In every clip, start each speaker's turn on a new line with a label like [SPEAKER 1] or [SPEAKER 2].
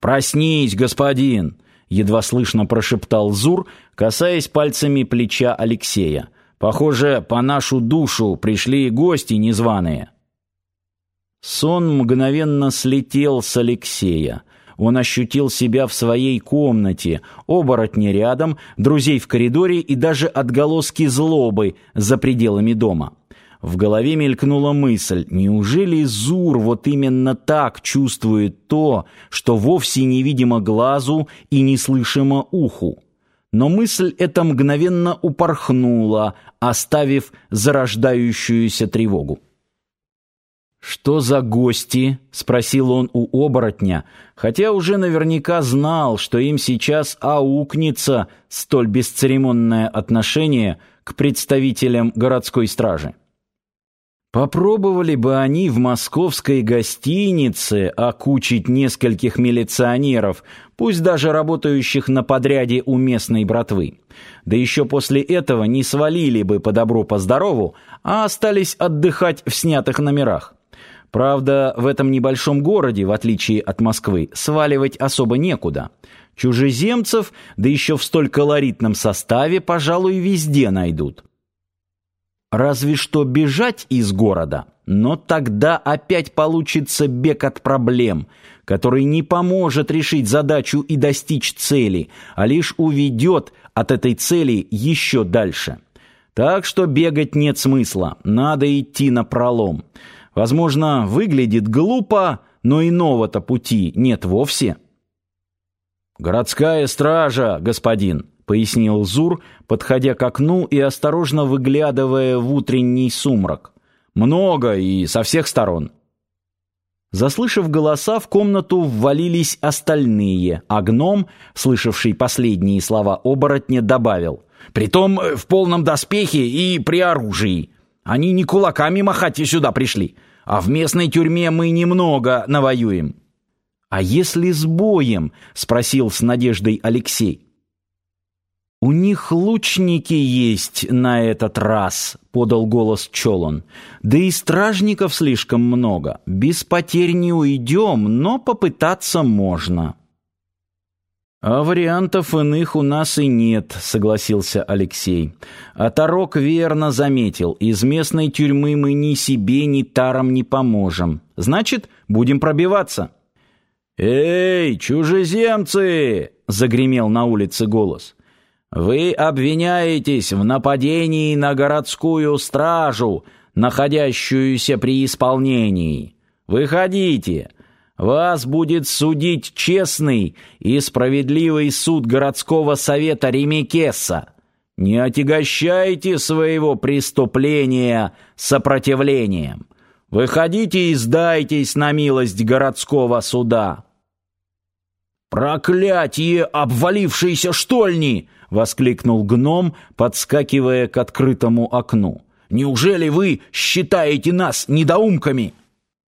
[SPEAKER 1] «Проснись, господин!» — едва слышно прошептал Зур, касаясь пальцами плеча Алексея. «Похоже, по нашу душу пришли гости незваные». Сон мгновенно слетел с Алексея. Он ощутил себя в своей комнате, оборотни рядом, друзей в коридоре и даже отголоски злобы за пределами дома. В голове мелькнула мысль, неужели Зур вот именно так чувствует то, что вовсе невидимо глазу и неслышимо уху? Но мысль эта мгновенно упорхнула, оставив зарождающуюся тревогу. «Что за гости?» — спросил он у оборотня, хотя уже наверняка знал, что им сейчас аукнется столь бесцеремонное отношение к представителям городской стражи. Попробовали бы они в московской гостинице окучить нескольких милиционеров, пусть даже работающих на подряде у местной братвы. Да еще после этого не свалили бы по добру по здорову, а остались отдыхать в снятых номерах. Правда, в этом небольшом городе, в отличие от Москвы, сваливать особо некуда. Чужеземцев, да еще в столь колоритном составе, пожалуй, везде найдут. Разве что бежать из города, но тогда опять получится бег от проблем, который не поможет решить задачу и достичь цели, а лишь уведет от этой цели еще дальше. Так что бегать нет смысла, надо идти на пролом. Возможно, выглядит глупо, но иного-то пути нет вовсе. «Городская стража, господин», — пояснил Зур, подходя к окну и осторожно выглядывая в утренний сумрак. «Много и со всех сторон». Заслышав голоса, в комнату ввалились остальные, а гном, слышавший последние слова оборотня, добавил. «Притом в полном доспехе и при оружии. Они не кулаками махать и сюда пришли, а в местной тюрьме мы немного навоюем». «А если с боем?» — спросил с надеждой Алексей. «У них лучники есть на этот раз», — подал голос Чолон. «Да и стражников слишком много. Без потерь не уйдем, но попытаться можно». «А вариантов иных у нас и нет», — согласился Алексей. А Тарок верно заметил, из местной тюрьмы мы ни себе, ни тарам не поможем. Значит, будем пробиваться. «Эй, чужеземцы!» — загремел на улице голос. «Вы обвиняетесь в нападении на городскую стражу, находящуюся при исполнении. Выходите!» Вас будет судить честный и справедливый суд городского совета Ремикеса. Не отягощайте своего преступления сопротивлением. Выходите и сдайтесь на милость городского суда. «Проклятие обвалившейся штольни!» — воскликнул гном, подскакивая к открытому окну. «Неужели вы считаете нас недоумками?»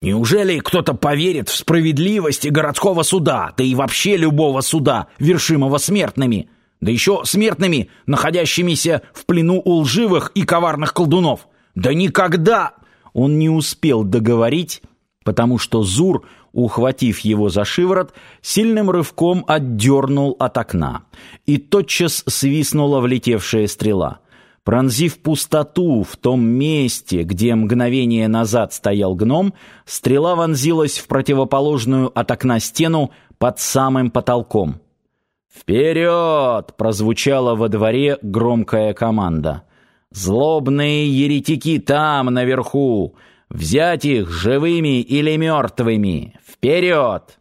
[SPEAKER 1] Неужели кто-то поверит в справедливость городского суда, да и вообще любого суда, вершимого смертными, да еще смертными, находящимися в плену у лживых и коварных колдунов? Да никогда! Он не успел договорить, потому что Зур, ухватив его за шиворот, сильным рывком отдернул от окна, и тотчас свистнула влетевшая стрела — Пронзив пустоту в том месте, где мгновение назад стоял гном, стрела вонзилась в противоположную от окна стену под самым потолком. «Вперед!» — прозвучала во дворе громкая команда. «Злобные еретики там, наверху! Взять их живыми или мертвыми! Вперед!»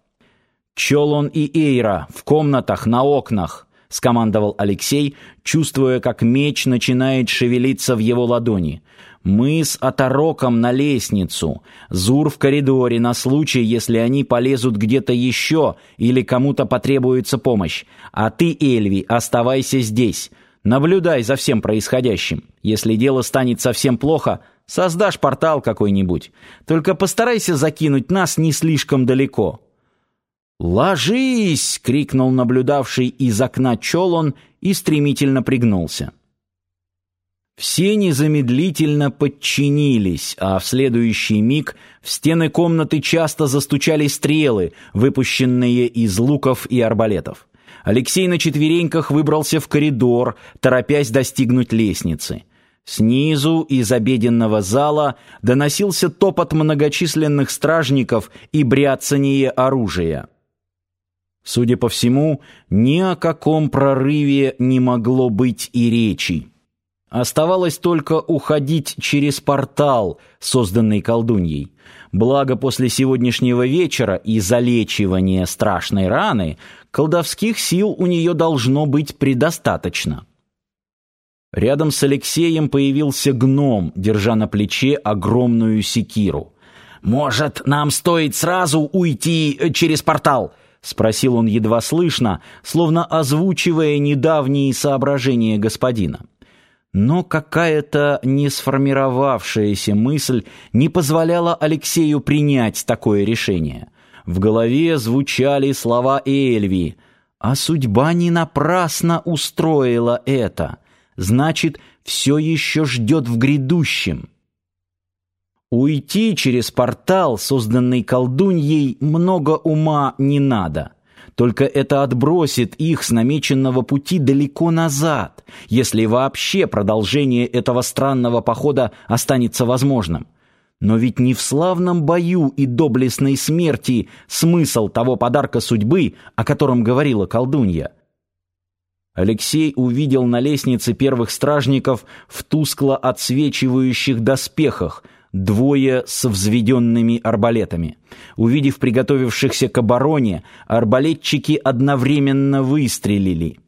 [SPEAKER 1] Чолон и Эйра в комнатах на окнах — скомандовал Алексей, чувствуя, как меч начинает шевелиться в его ладони. Мы с отороком на лестницу, Зур в коридоре на случай, если они полезут где-то еще или кому-то потребуется помощь. А ты, Эльви, оставайся здесь. Наблюдай за всем происходящим. Если дело станет совсем плохо, создашь портал какой-нибудь. Только постарайся закинуть нас не слишком далеко. «Ложись!» — крикнул наблюдавший из окна Чолон и стремительно пригнулся. Все незамедлительно подчинились, а в следующий миг в стены комнаты часто застучали стрелы, выпущенные из луков и арбалетов. Алексей на четвереньках выбрался в коридор, торопясь достигнуть лестницы. Снизу из обеденного зала доносился топот многочисленных стражников и бряцание оружия. Судя по всему, ни о каком прорыве не могло быть и речи. Оставалось только уходить через портал, созданный колдуньей. Благо после сегодняшнего вечера и залечивания страшной раны колдовских сил у нее должно быть предостаточно. Рядом с Алексеем появился гном, держа на плече огромную секиру. «Может, нам стоит сразу уйти э, через портал?» — спросил он едва слышно, словно озвучивая недавние соображения господина. Но какая-то не сформировавшаяся мысль не позволяла Алексею принять такое решение. В голове звучали слова Эльви, а судьба не напрасно устроила это. Значит, все еще ждет в грядущем. Уйти через портал, созданный колдуньей, много ума не надо — только это отбросит их с намеченного пути далеко назад, если вообще продолжение этого странного похода останется возможным. Но ведь не в славном бою и доблестной смерти смысл того подарка судьбы, о котором говорила колдунья. Алексей увидел на лестнице первых стражников в тускло отсвечивающих доспехах – двое с взведенными арбалетами. Увидев приготовившихся к обороне, арбалетчики одновременно выстрелили.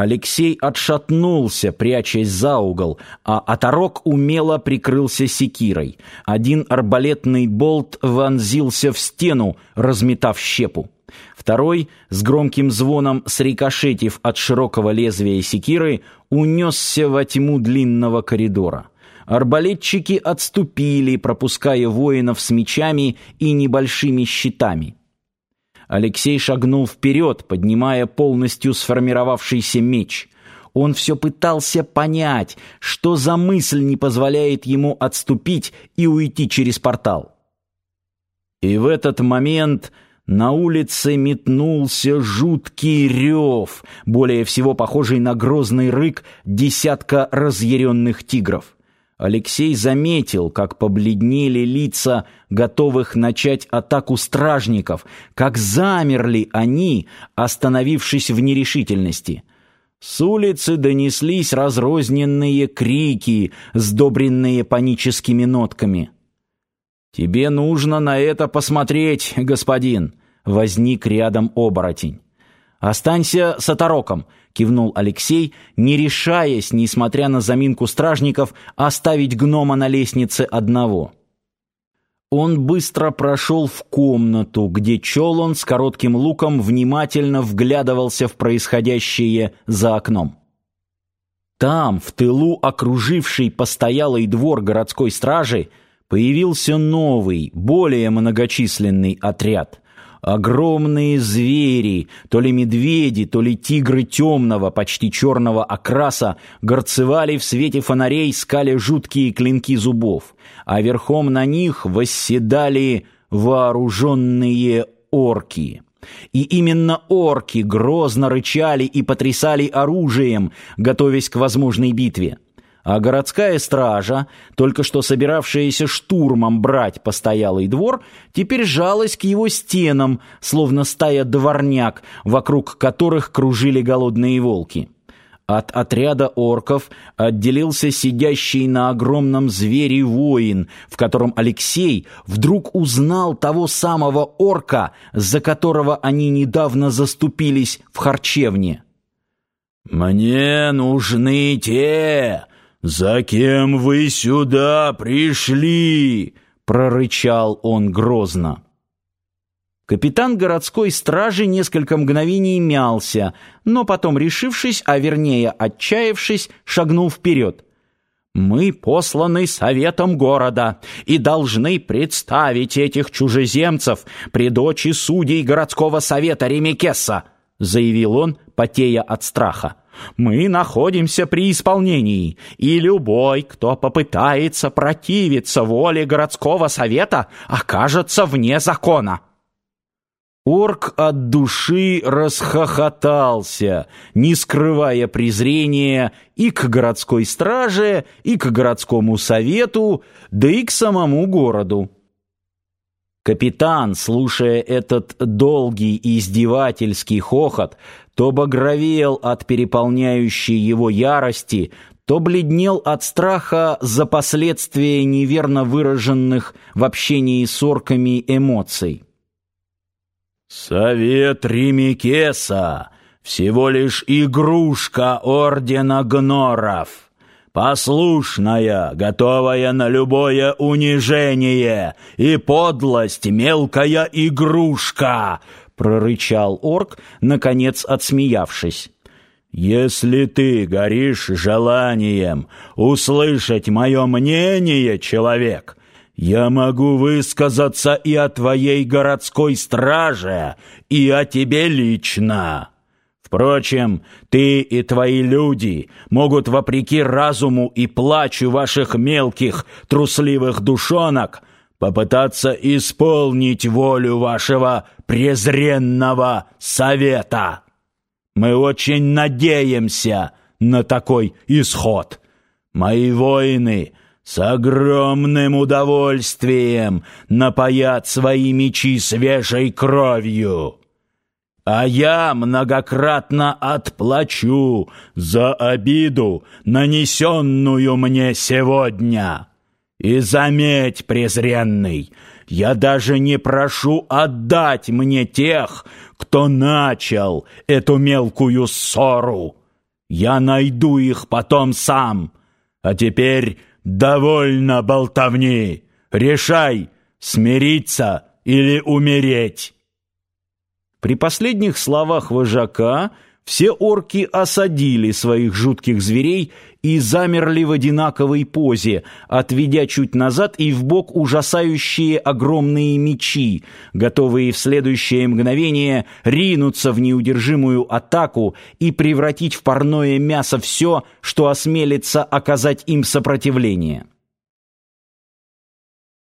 [SPEAKER 1] Алексей отшатнулся, прячась за угол, а оторок умело прикрылся секирой. Один арбалетный болт вонзился в стену, разметав щепу. Второй, с громким звоном срикошетив от широкого лезвия секиры, унесся во тьму длинного коридора. Арбалетчики отступили, пропуская воинов с мечами и небольшими щитами. Алексей шагнул вперед, поднимая полностью сформировавшийся меч. Он все пытался понять, что за мысль не позволяет ему отступить и уйти через портал. И в этот момент на улице метнулся жуткий рев, более всего похожий на грозный рык десятка разъяренных тигров. Алексей заметил, как побледнели лица готовых начать атаку стражников, как замерли они, остановившись в нерешительности. С улицы донеслись разрозненные крики, сдобренные паническими нотками. «Тебе нужно на это посмотреть, господин!» — возник рядом оборотень. «Останься с отороком», — кивнул Алексей, не решаясь, несмотря на заминку стражников, оставить гнома на лестнице одного. Он быстро прошел в комнату, где Чолон с коротким луком внимательно вглядывался в происходящее за окном. Там, в тылу окруживший постоялый двор городской стражи, появился новый, более многочисленный отряд — Огромные звери, то ли медведи, то ли тигры темного, почти черного окраса, горцевали в свете фонарей, скали жуткие клинки зубов, а верхом на них восседали вооруженные орки. И именно орки грозно рычали и потрясали оружием, готовясь к возможной битве а городская стража, только что собиравшаяся штурмом брать постоялый двор, теперь жалась к его стенам, словно стая дворняк, вокруг которых кружили голодные волки. От отряда орков отделился сидящий на огромном звере воин, в котором Алексей вдруг узнал того самого орка, за которого они недавно заступились в харчевне. «Мне нужны те, «За кем вы сюда пришли?» — прорычал он грозно. Капитан городской стражи несколько мгновений мялся, но потом, решившись, а вернее отчаявшись, шагнул вперед. «Мы посланы советом города и должны представить этих чужеземцев пред очи судей городского совета Ремикеса», заявил он, потея от страха. Мы находимся при исполнении, и любой, кто попытается противиться воле городского совета, окажется вне закона». Орк от души расхохотался, не скрывая презрения и к городской страже, и к городскому совету, да и к самому городу. Капитан, слушая этот долгий и издевательский хохот, то багровел от переполняющей его ярости, то бледнел от страха за последствия неверно выраженных в общении с орками эмоций.
[SPEAKER 2] «Совет Римикеса — всего лишь игрушка Ордена Гноров, послушная, готовая на любое унижение и подлость мелкая игрушка!» — прорычал орк, наконец отсмеявшись. «Если ты горишь желанием услышать мое мнение, человек, я могу высказаться и о твоей городской страже, и о тебе лично. Впрочем, ты и твои люди могут, вопреки разуму и плачу ваших мелких трусливых душонок, попытаться исполнить волю вашего презренного совета. Мы очень надеемся на такой исход. Мои воины — с огромным удовольствием напоят свои мечи свежей кровью. А я многократно отплачу за обиду, нанесенную мне сегодня. И заметь, презренный, я даже не прошу отдать мне тех, кто начал эту мелкую ссору. Я найду их потом сам. А теперь «Довольно болтовни! Решай, смириться или умереть!»
[SPEAKER 1] При последних словах вожака все орки осадили своих жутких зверей и замерли в одинаковой позе, отведя чуть назад и в бок ужасающие огромные мечи, готовые в следующее мгновение ринуться в неудержимую атаку и превратить в парное мясо все, что осмелится оказать им сопротивление.